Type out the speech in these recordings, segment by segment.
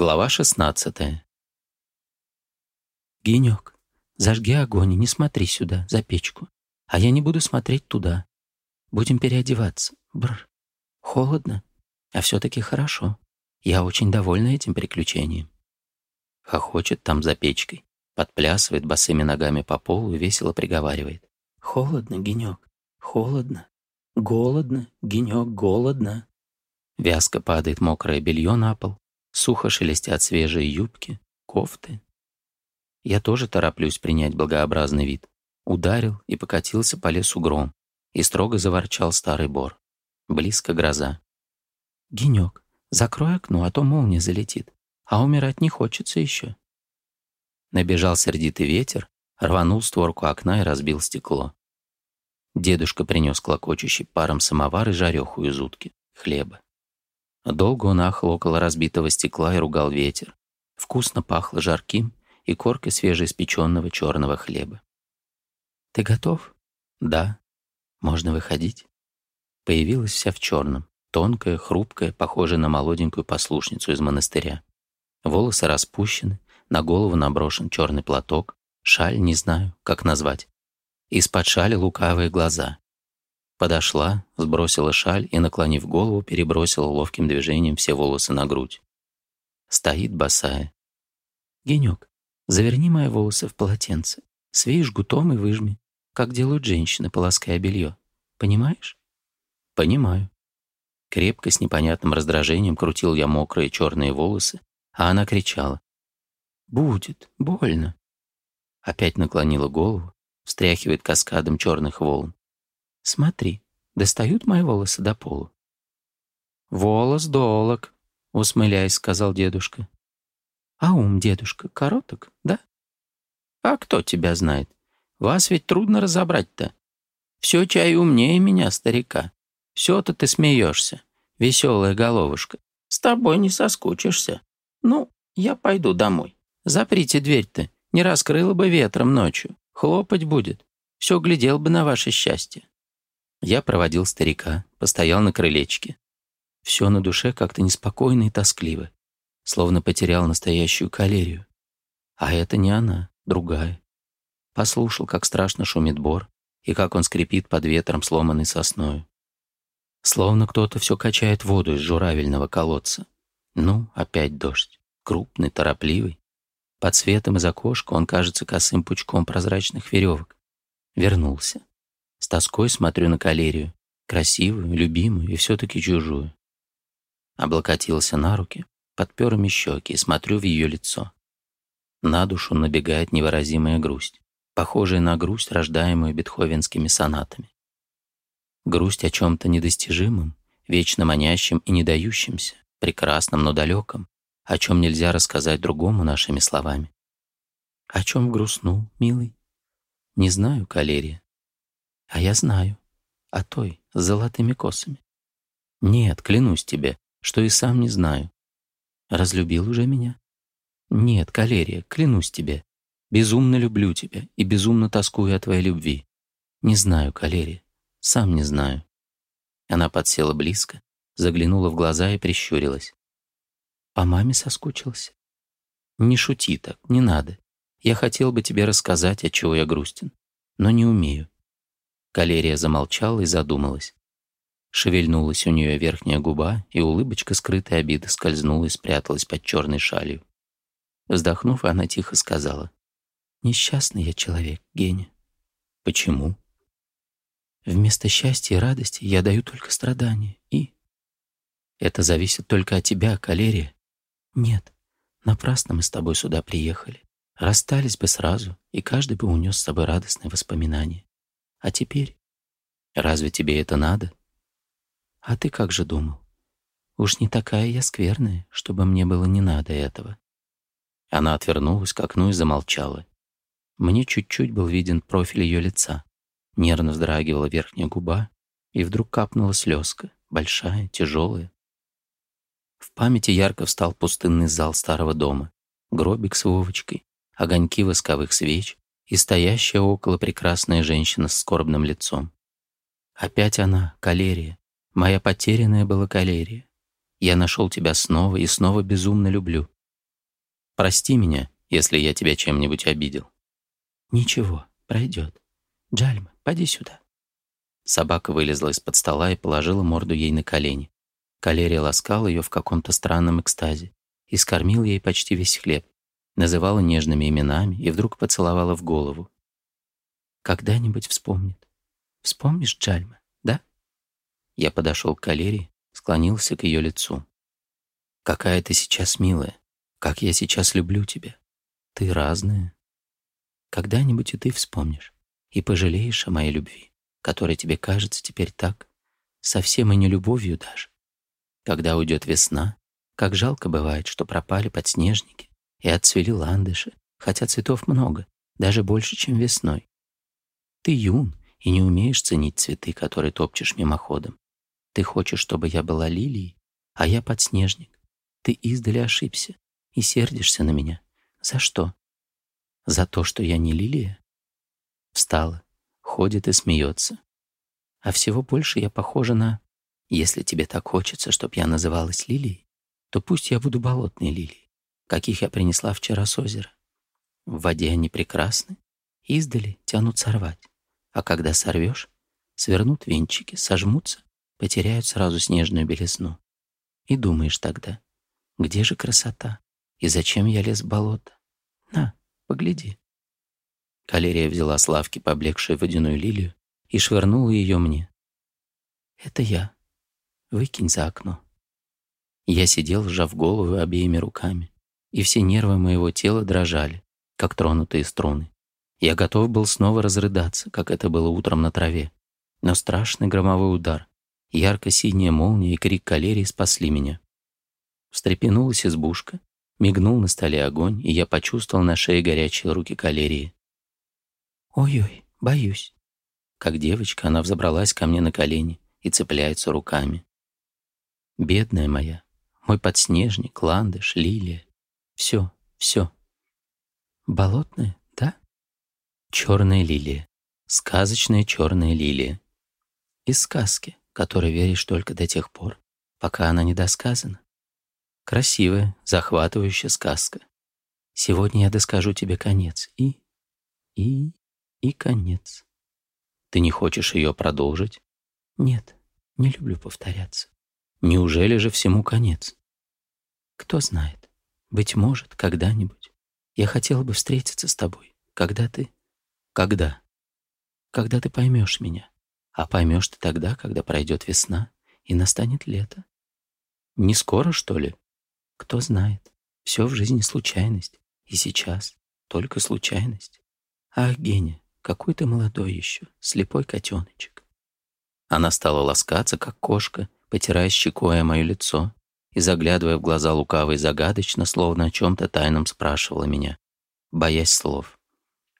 Глава 16 «Генек, зажги огонь и не смотри сюда, за печку. А я не буду смотреть туда. Будем переодеваться. Бр. Холодно, а все-таки хорошо. Я очень довольна этим приключением». Хохочет там за печкой, подплясывает босыми ногами по полу и весело приговаривает. «Холодно, Генек, холодно. Голодно, Генек, голодно». Вязко падает мокрое белье на пол, сухо шелестят свежие юбки, кофты. Я тоже тороплюсь принять благообразный вид. Ударил и покатился по лесу гром, и строго заворчал старый бор. Близко гроза. «Генек, закрой окно, а то молния залетит, а умирать не хочется еще». Набежал сердитый ветер, рванул створку окна и разбил стекло. Дедушка принес клокочущий паром самовар и жареху из утки, хлеба. Долго он ахал около разбитого стекла и ругал ветер. Вкусно пахло жарким и коркой свежеиспеченного черного хлеба. «Ты готов?» «Да. Можно выходить?» Появилась вся в черном, тонкая, хрупкая, похожая на молоденькую послушницу из монастыря. Волосы распущены, на голову наброшен черный платок, шаль, не знаю, как назвать. Из-под шали лукавые глаза, Подошла, сбросила шаль и, наклонив голову, перебросила ловким движением все волосы на грудь. Стоит босая. «Генек, заверни мои волосы в полотенце, свей жгутом и выжми, как делают женщины, полоская белье. Понимаешь?» «Понимаю». Крепко, с непонятным раздражением, крутил я мокрые черные волосы, а она кричала. «Будет, больно». Опять наклонила голову, встряхивает каскадом черных волн. Смотри, достают мои волосы до полу. «Волос долог», — усмыляясь, сказал дедушка. «А ум, дедушка, короток, да?» «А кто тебя знает? Вас ведь трудно разобрать-то. Все чай умнее меня, старика. Все-то ты смеешься, веселая головушка. С тобой не соскучишься. Ну, я пойду домой. Заприте дверь-то, не раскрыла бы ветром ночью. Хлопать будет. Все глядел бы на ваше счастье. Я проводил старика, постоял на крылечке. Все на душе как-то неспокойно и тоскливо, словно потерял настоящую калерию. А это не она, другая. Послушал, как страшно шумит бор и как он скрипит под ветром сломанной сосною. Словно кто-то все качает воду из журавельного колодца. Ну, опять дождь. Крупный, торопливый. Под светом из окошка он кажется косым пучком прозрачных веревок. Вернулся. С тоской смотрю на калерию, красивую, любимую и все-таки чужую. Облокотился на руки, подпер ими щеки и смотрю в ее лицо. На душу набегает невыразимая грусть, похожая на грусть, рождаемую бетховенскими сонатами. Грусть о чем-то недостижимом, вечно манящем и не дающемся, прекрасном, но далеком, о чем нельзя рассказать другому нашими словами. О чем грустнул, милый? Не знаю, калерия. А я знаю. а той, с золотыми косами. Нет, клянусь тебе, что и сам не знаю. Разлюбил уже меня? Нет, Калерия, клянусь тебе. Безумно люблю тебя и безумно тоскую о твоей любви. Не знаю, Калерия, сам не знаю. Она подсела близко, заглянула в глаза и прищурилась. По маме соскучился. Не шути так, не надо. Я хотел бы тебе рассказать, от чего я грустен, но не умею. Калерия замолчала и задумалась. Шевельнулась у нее верхняя губа, и улыбочка скрытой обиды скользнула и спряталась под черной шалью. Вздохнув, она тихо сказала. «Несчастный я человек, Геня». «Почему?» «Вместо счастья и радости я даю только страдания и...» «Это зависит только от тебя, Калерия». «Нет, напрасно мы с тобой сюда приехали. Расстались бы сразу, и каждый бы унес с собой радостные воспоминания. А теперь? Разве тебе это надо? А ты как же думал? Уж не такая я скверная, чтобы мне было не надо этого. Она отвернулась к окну и замолчала. Мне чуть-чуть был виден профиль ее лица. Нервно вздрагивала верхняя губа, и вдруг капнула слезка, большая, тяжелая. В памяти ярко встал пустынный зал старого дома, гробик с Вовочкой, огоньки восковых свеч, и стоящая около прекрасная женщина с скорбным лицом. Опять она, калерия. Моя потерянная была калерия. Я нашел тебя снова и снова безумно люблю. Прости меня, если я тебя чем-нибудь обидел. Ничего, пройдет. Джальма, поди сюда. Собака вылезла из-под стола и положила морду ей на колени. Калерия ласкала ее в каком-то странном экстазе и скормил ей почти весь хлеб называла нежными именами и вдруг поцеловала в голову. «Когда-нибудь вспомнит. Вспомнишь Джальма, да?» Я подошел к Калерии, склонился к ее лицу. «Какая ты сейчас милая! Как я сейчас люблю тебя! Ты разная!» «Когда-нибудь и ты вспомнишь и пожалеешь о моей любви, которая тебе кажется теперь так, совсем и не любовью даже. Когда уйдет весна, как жалко бывает, что пропали подснежники, и отцвели ландыши, хотя цветов много, даже больше, чем весной. Ты юн и не умеешь ценить цветы, которые топчешь мимоходом. Ты хочешь, чтобы я была лилией, а я подснежник. Ты издали ошибся и сердишься на меня. За что? За то, что я не лилия? Встала, ходит и смеется. А всего больше я похожа на... Если тебе так хочется, чтоб я называлась лилией, то пусть я буду болотной лилией каких я принесла вчера с озера. В воде они прекрасны, издали тянут сорвать, а когда сорвешь, свернут венчики, сожмутся, потеряют сразу снежную белизну. И думаешь тогда, где же красота, и зачем я лез в болото? На, погляди. Калерия взяла с лавки поблекшую водяную лилию и швырнула ее мне. «Это я. Выкинь за окно». Я сидел, сжав голову обеими руками и все нервы моего тела дрожали, как тронутые струны. Я готов был снова разрыдаться, как это было утром на траве. Но страшный громовой удар, ярко-синяя молния и крик калерии спасли меня. Встрепенулась избушка, мигнул на столе огонь, и я почувствовал на шее горячие руки калерии. «Ой-ой, боюсь». Как девочка, она взобралась ко мне на колени и цепляется руками. «Бедная моя, мой подснежник, ландыш, лилия, все, все. Болотные, да? Черная лилия. Сказочная черная лилия. Из сказки, которой веришь только до тех пор, пока она не досказана. Красивая, захватывающая сказка. Сегодня я доскажу тебе конец. И... и... и конец. Ты не хочешь ее продолжить? Нет, не люблю повторяться. Неужели же всему конец? Кто знает. Быть может, когда-нибудь я хотела бы встретиться с тобой, когда ты... Когда? Когда ты поймешь меня. А поймешь ты тогда, когда пройдет весна и настанет лето. Не скоро, что ли? Кто знает. Все в жизни случайность. И сейчас только случайность. Ах, Геня, какой ты молодой еще, слепой котеночек. Она стала ласкаться, как кошка, потирая щекой мое лицо, и, заглядывая в глаза лукаво и загадочно, словно о чем-то тайном спрашивала меня, боясь слов.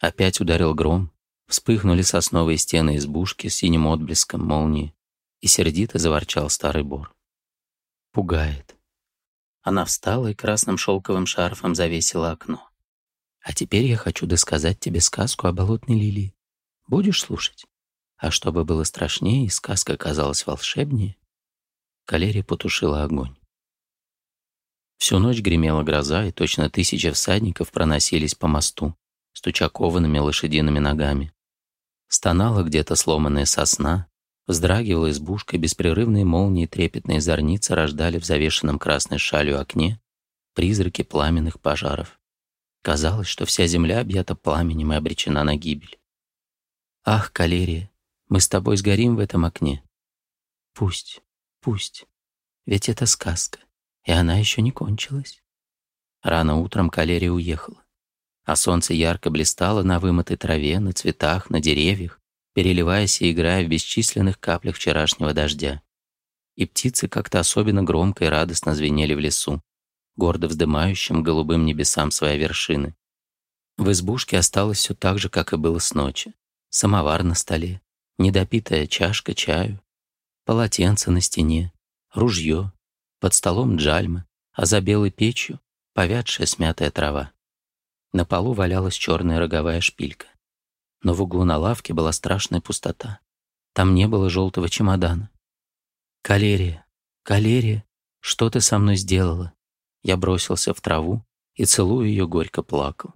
Опять ударил гром, вспыхнули сосновые стены избушки с синим отблеском молнии, и сердито заворчал старый бор. Пугает. Она встала и красным шелковым шарфом завесила окно. А теперь я хочу досказать тебе сказку о болотной лилии. Будешь слушать? А чтобы было страшнее и сказка казалась волшебнее, Калерия потушила огонь. Всю ночь гремела гроза, и точно тысячи всадников проносились по мосту, стуча коваными лошадиными ногами. Стонала где-то сломанная сосна, вздрагивала избушка, беспрерывные молнии трепетные зорницы рождали в завешенном красной шалью окне призраки пламенных пожаров. Казалось, что вся земля объята пламенем и обречена на гибель. «Ах, калерия, мы с тобой сгорим в этом окне!» «Пусть, пусть, ведь это сказка!» И она еще не кончилась. Рано утром калерия уехала, а солнце ярко блистало на вымытой траве, на цветах, на деревьях, переливаясь и играя в бесчисленных каплях вчерашнего дождя. И птицы как-то особенно громко и радостно звенели в лесу, гордо вздымающим голубым небесам свои вершины. В избушке осталось все так же, как и было с ночи. Самовар на столе, недопитая чашка чаю, полотенце на стене, ружье, под столом джальма, а за белой печью повядшая смятая трава. На полу валялась черная роговая шпилька. Но в углу на лавке была страшная пустота. Там не было желтого чемодана. «Калерия! Калерия! Что ты со мной сделала?» Я бросился в траву и, целуя ее, горько плакал.